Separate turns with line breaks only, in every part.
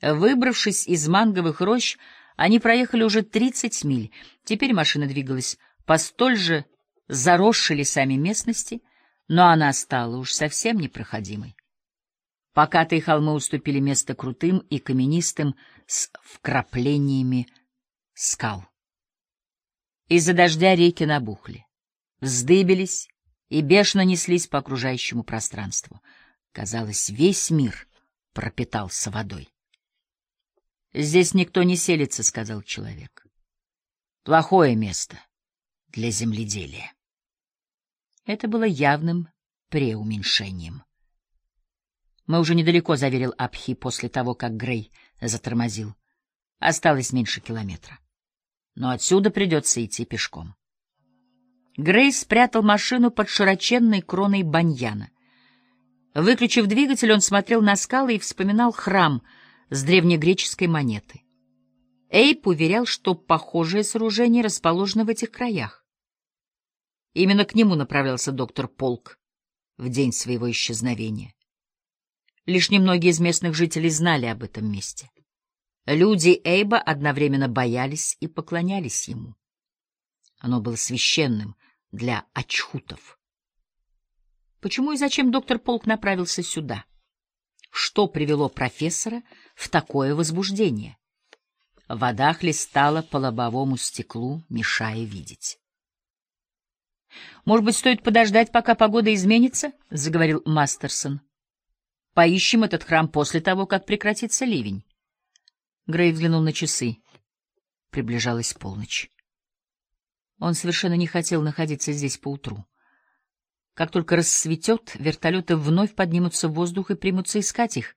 Выбравшись из манговых рощ, они проехали уже 30 миль. Теперь машина двигалась по столь же заросшей лесами местности, но она стала уж совсем непроходимой. Покатые холмы уступили место крутым и каменистым с вкраплениями скал. Из-за дождя реки набухли, вздыбились и бешено неслись по окружающему пространству. Казалось, весь мир пропитался водой. «Здесь никто не селится», — сказал человек. «Плохое место для земледелия». Это было явным преуменьшением. Мы уже недалеко, — заверил Абхи после того, как Грей затормозил. Осталось меньше километра. Но отсюда придется идти пешком. Грей спрятал машину под широченной кроной баньяна. Выключив двигатель, он смотрел на скалы и вспоминал храм с древнегреческой монетой. Эйп уверял, что похожее сооружение расположено в этих краях. Именно к нему направлялся доктор Полк в день своего исчезновения. Лишь немногие из местных жителей знали об этом месте. Люди Эйба одновременно боялись и поклонялись ему. Оно было священным для ачхутов. Почему и зачем доктор Полк направился сюда? Что привело профессора в такое возбуждение? Вода хлестала по лобовому стеклу, мешая видеть. «Может быть, стоит подождать, пока погода изменится?» — заговорил Мастерсон. Поищем этот храм после того, как прекратится ливень. Грей взглянул на часы. Приближалась полночь. Он совершенно не хотел находиться здесь поутру. Как только рассветет, вертолеты вновь поднимутся в воздух и примутся искать их.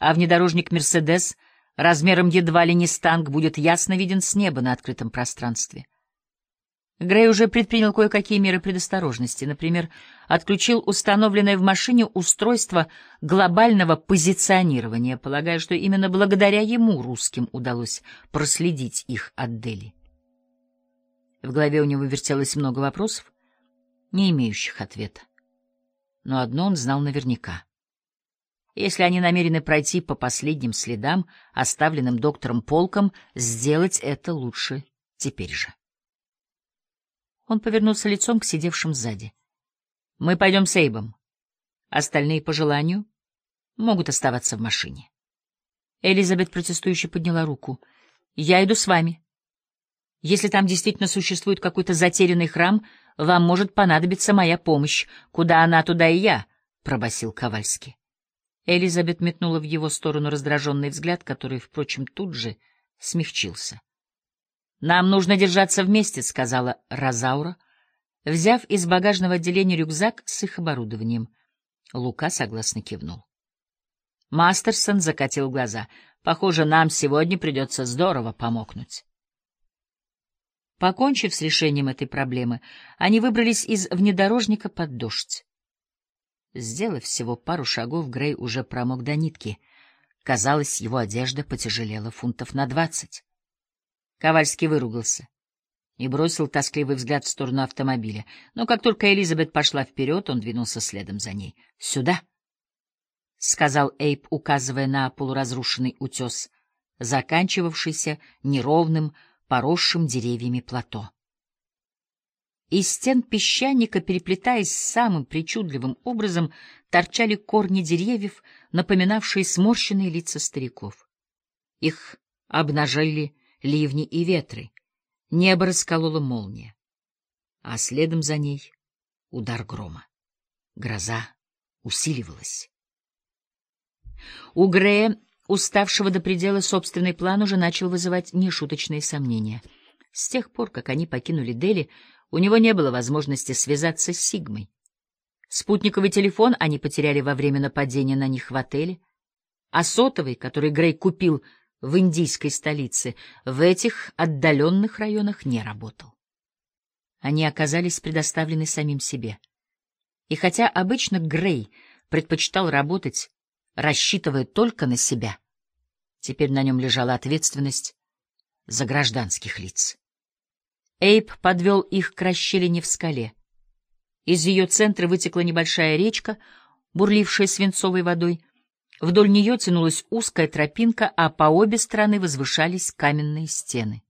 А внедорожник «Мерседес» размером едва ли не с танк будет ясно виден с неба на открытом пространстве. Грей уже предпринял кое-какие меры предосторожности. Например, отключил установленное в машине устройство глобального позиционирования, полагая, что именно благодаря ему русским удалось проследить их от Дели. В голове у него вертелось много вопросов, не имеющих ответа. Но одно он знал наверняка. Если они намерены пройти по последним следам, оставленным доктором Полком, сделать это лучше теперь же. Он повернулся лицом к сидевшим сзади. «Мы пойдем с Эйбом. Остальные, по желанию, могут оставаться в машине». Элизабет протестующе подняла руку. «Я иду с вами. Если там действительно существует какой-то затерянный храм, вам может понадобиться моя помощь. Куда она, туда и я», — пробасил Ковальский. Элизабет метнула в его сторону раздраженный взгляд, который, впрочем, тут же смягчился. «Нам нужно держаться вместе», — сказала Розаура, взяв из багажного отделения рюкзак с их оборудованием. Лука согласно кивнул. Мастерсон закатил глаза. «Похоже, нам сегодня придется здорово помокнуть». Покончив с решением этой проблемы, они выбрались из внедорожника под дождь. Сделав всего пару шагов, Грей уже промок до нитки. Казалось, его одежда потяжелела фунтов на двадцать. Ковальский выругался и бросил тоскливый взгляд в сторону автомобиля. Но как только Элизабет пошла вперед, он двинулся следом за ней. «Сюда!» — сказал Эйп, указывая на полуразрушенный утес, заканчивавшийся неровным, поросшим деревьями плато. Из стен песчаника, переплетаясь самым причудливым образом, торчали корни деревьев, напоминавшие сморщенные лица стариков. Их обнажали ливни и ветры. Небо расколола молния, а следом за ней удар грома. Гроза усиливалась. У Грея, уставшего до предела, собственный план уже начал вызывать нешуточные сомнения. С тех пор, как они покинули Дели, у него не было возможности связаться с Сигмой. Спутниковый телефон они потеряли во время нападения на них в отеле, а сотовый, который Грей купил в индийской столице, в этих отдаленных районах не работал. Они оказались предоставлены самим себе. И хотя обычно Грей предпочитал работать, рассчитывая только на себя, теперь на нем лежала ответственность за гражданских лиц. Эйп подвел их к расщелине в скале. Из ее центра вытекла небольшая речка, бурлившая свинцовой водой — Вдоль нее тянулась узкая тропинка, а по обе стороны возвышались каменные стены.